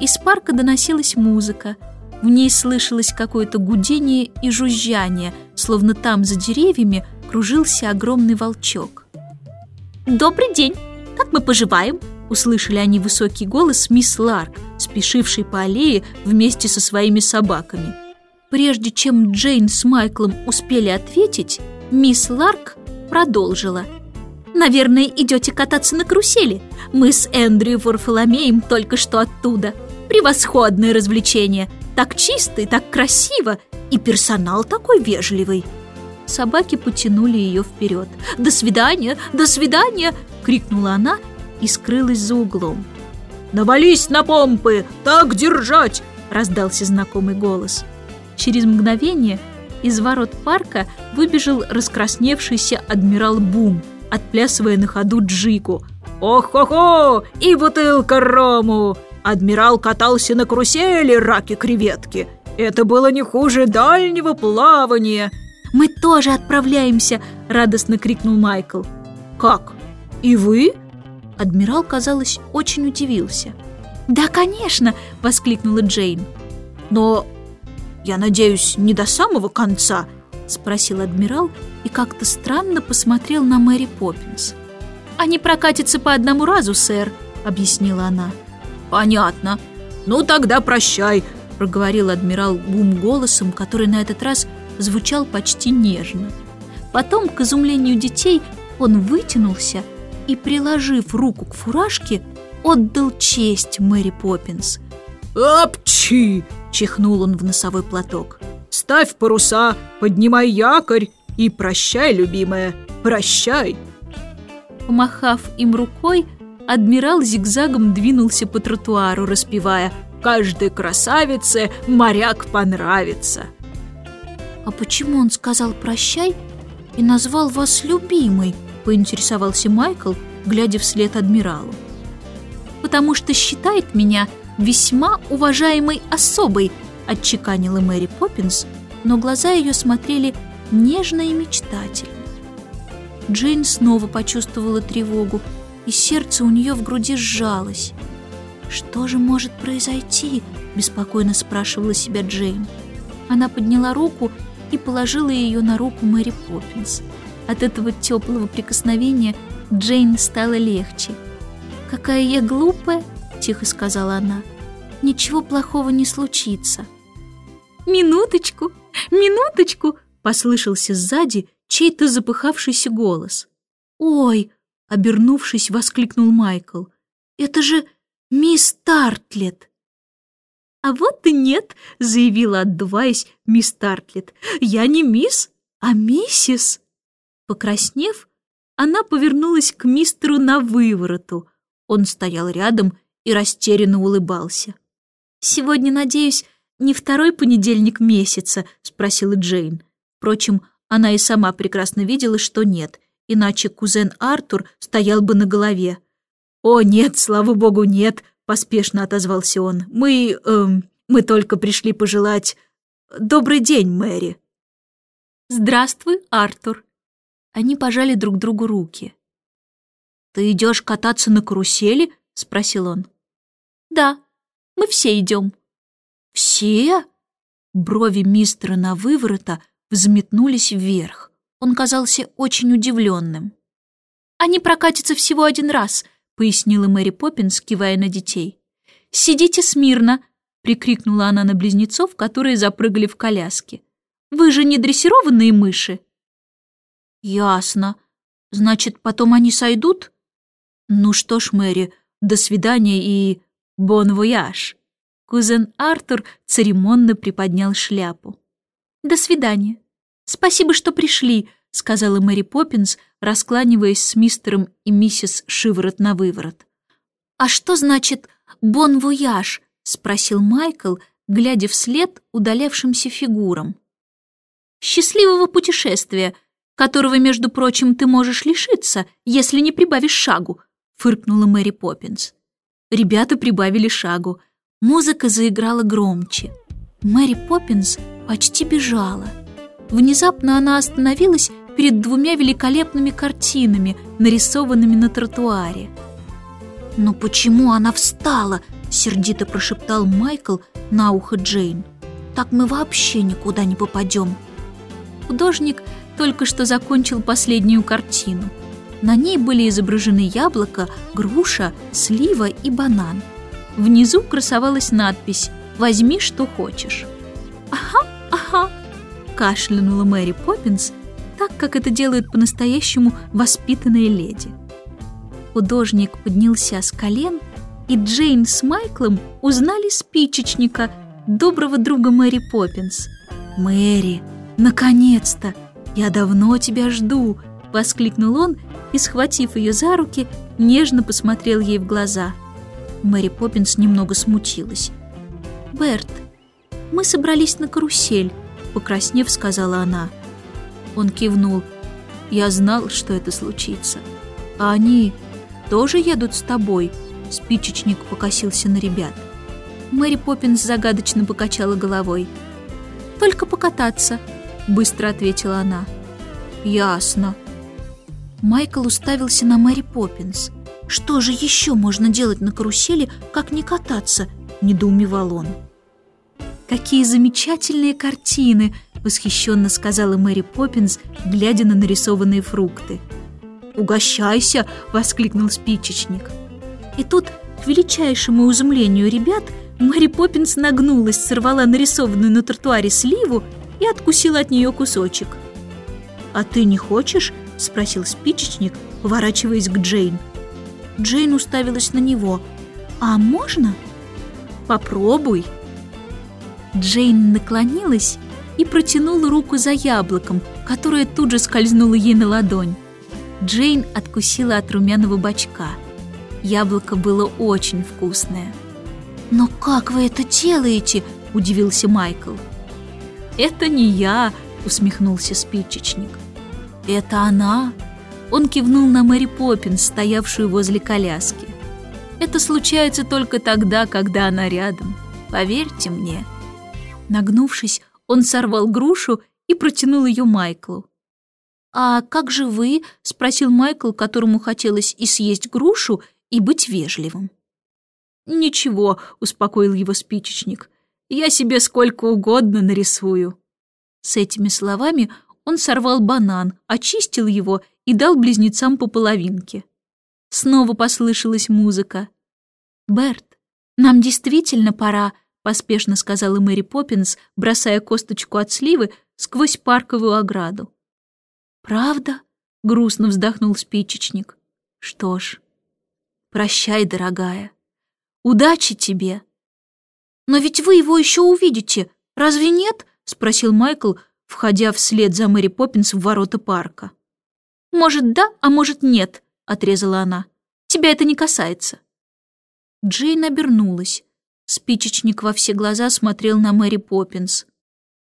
Из парка доносилась музыка. В ней слышалось какое-то гудение и жужжание, словно там за деревьями кружился огромный волчок. «Добрый день! Как мы поживаем?» Услышали они высокий голос мисс Ларк, спешившей по аллее вместе со своими собаками. Прежде чем Джейн с Майклом успели ответить, мисс Ларк продолжила. «Наверное, идете кататься на карусели? Мы с Эндрю Варфоломеем только что оттуда. Превосходное развлечение. Так чисто и так красиво. И персонал такой вежливый». Собаки потянули ее вперед. «До свидания! До свидания!» — крикнула она и скрылась за углом. «Навались на помпы! Так держать!» — раздался знакомый голос. Через мгновение из ворот парка выбежал раскрасневшийся адмирал Бум, отплясывая на ходу джику. «Ох-хо-хо! И бутылка рому!» Адмирал катался на карусели раки-креветки. Это было не хуже дальнего плавания. «Мы тоже отправляемся!» — радостно крикнул Майкл. «Как? И вы?» Адмирал, казалось, очень удивился. «Да, конечно!» — воскликнула Джейн. «Но, я надеюсь, не до самого конца?» — спросил адмирал и как-то странно посмотрел на Мэри Поппинс. «Они прокатятся по одному разу, сэр», — объяснила она. «Понятно. Ну тогда прощай», — проговорил адмирал Бум голосом, который на этот раз звучал почти нежно. Потом, к изумлению детей, он вытянулся — и, приложив руку к фуражке, отдал честь Мэри Поппинс. «Апчи!» – чихнул он в носовой платок. «Ставь паруса, поднимай якорь и прощай, любимая, прощай!» Помахав им рукой, адмирал зигзагом двинулся по тротуару, распевая «Каждой красавице моряк понравится!» «А почему он сказал «прощай» и назвал вас любимой?» поинтересовался Майкл, глядя вслед адмиралу. «Потому что считает меня весьма уважаемой особой», отчеканила Мэри Поппинс, но глаза ее смотрели нежно и мечтательно. Джейн снова почувствовала тревогу, и сердце у нее в груди сжалось. «Что же может произойти?» – беспокойно спрашивала себя Джейн. Она подняла руку и положила ее на руку Мэри Поппинс. От этого теплого прикосновения Джейн стало легче. «Какая я глупая!» — тихо сказала она. «Ничего плохого не случится». «Минуточку! Минуточку!» — послышался сзади чей-то запыхавшийся голос. «Ой!» — обернувшись, воскликнул Майкл. «Это же мисс Тартлет!» «А вот и нет!» — заявила, отдуваясь, мисс Тартлет. «Я не мисс, а миссис!» Покраснев, она повернулась к мистеру на вывороту. Он стоял рядом и растерянно улыбался. «Сегодня, надеюсь, не второй понедельник месяца?» — спросила Джейн. Впрочем, она и сама прекрасно видела, что нет, иначе кузен Артур стоял бы на голове. «О, нет, слава богу, нет!» — поспешно отозвался он. «Мы... Эм, мы только пришли пожелать... Добрый день, Мэри!» «Здравствуй, Артур!» Они пожали друг другу руки. «Ты идешь кататься на карусели?» — спросил он. «Да, мы все идем». «Все?» Брови мистера на выворота взметнулись вверх. Он казался очень удивленным. «Они прокатятся всего один раз», — пояснила Мэри Поппинс, кивая на детей. «Сидите смирно!» — прикрикнула она на близнецов, которые запрыгали в коляске. «Вы же не дрессированные мыши!» «Ясно. Значит, потом они сойдут?» «Ну что ж, Мэри, до свидания и бон-вояж!» Кузен Артур церемонно приподнял шляпу. «До свидания. Спасибо, что пришли», — сказала Мэри Поппинс, раскланиваясь с мистером и миссис Шиворот на выворот. «А что значит «бон-вояж»?» — спросил Майкл, глядя вслед удалявшимся фигурам. «Счастливого путешествия!» которого, между прочим, ты можешь лишиться, если не прибавишь шагу», — фыркнула Мэри Поппинс. Ребята прибавили шагу. Музыка заиграла громче. Мэри Поппинс почти бежала. Внезапно она остановилась перед двумя великолепными картинами, нарисованными на тротуаре. «Но почему она встала?» — сердито прошептал Майкл на ухо Джейн. «Так мы вообще никуда не попадем». Художник только что закончил последнюю картину. На ней были изображены яблоко, груша, слива и банан. Внизу красовалась надпись «Возьми, что хочешь». «Ага, ага», — кашлянула Мэри Поппинс, так, как это делают по-настоящему воспитанные леди. Художник поднялся с колен, и Джейн с Майклом узнали спичечника, доброго друга Мэри Поппинс. «Мэри, наконец-то! Я давно тебя жду!» — воскликнул он и, схватив ее за руки, нежно посмотрел ей в глаза. Мэри Поппинс немного смутилась. «Берт, мы собрались на карусель», — покраснев, сказала она. Он кивнул. «Я знал, что это случится. А они тоже едут с тобой?» Спичечник покосился на ребят. Мэри Поппинс загадочно покачала головой. «Только покататься», — быстро ответила она. «Ясно». Майкл уставился на Мэри Поппинс. «Что же еще можно делать на карусели, как не кататься?» — недоумевал он. «Какие замечательные картины!» — восхищенно сказала Мэри Поппинс, глядя на нарисованные фрукты. «Угощайся!» — воскликнул спичечник. И тут, к величайшему изумлению ребят, Мэри Поппинс нагнулась, сорвала нарисованную на тротуаре сливу и откусила от нее кусочек. «А ты не хочешь?» — спросил спичечник, поворачиваясь к Джейн. Джейн уставилась на него. «А можно?» «Попробуй!» Джейн наклонилась и протянула руку за яблоком, которое тут же скользнуло ей на ладонь. Джейн откусила от румяного бачка. Яблоко было очень вкусное. «Но как вы это делаете?» – удивился Майкл. «Это не я», – усмехнулся спичечник. «Это она?» Он кивнул на Мэри Поппинс, стоявшую возле коляски. «Это случается только тогда, когда она рядом. Поверьте мне». Нагнувшись, он сорвал грушу и протянул ее Майклу. «А как же вы?» — спросил Майкл, которому хотелось и съесть грушу, и быть вежливым. «Ничего», — успокоил его спичечник, — «я себе сколько угодно нарисую». С этими словами он сорвал банан, очистил его и дал близнецам по половинке. Снова послышалась музыка. «Берт, нам действительно пора», — поспешно сказала Мэри Поппинс, бросая косточку от сливы сквозь парковую ограду. «Правда?» — грустно вздохнул спичечник. «Что ж, прощай, дорогая. Удачи тебе!» «Но ведь вы его еще увидите, разве нет?» — спросил Майкл, входя вслед за Мэри Поппинс в ворота парка. «Может, да, а может, нет», — отрезала она. «Тебя это не касается». Джейн обернулась. Спичечник во все глаза смотрел на Мэри Поппинс.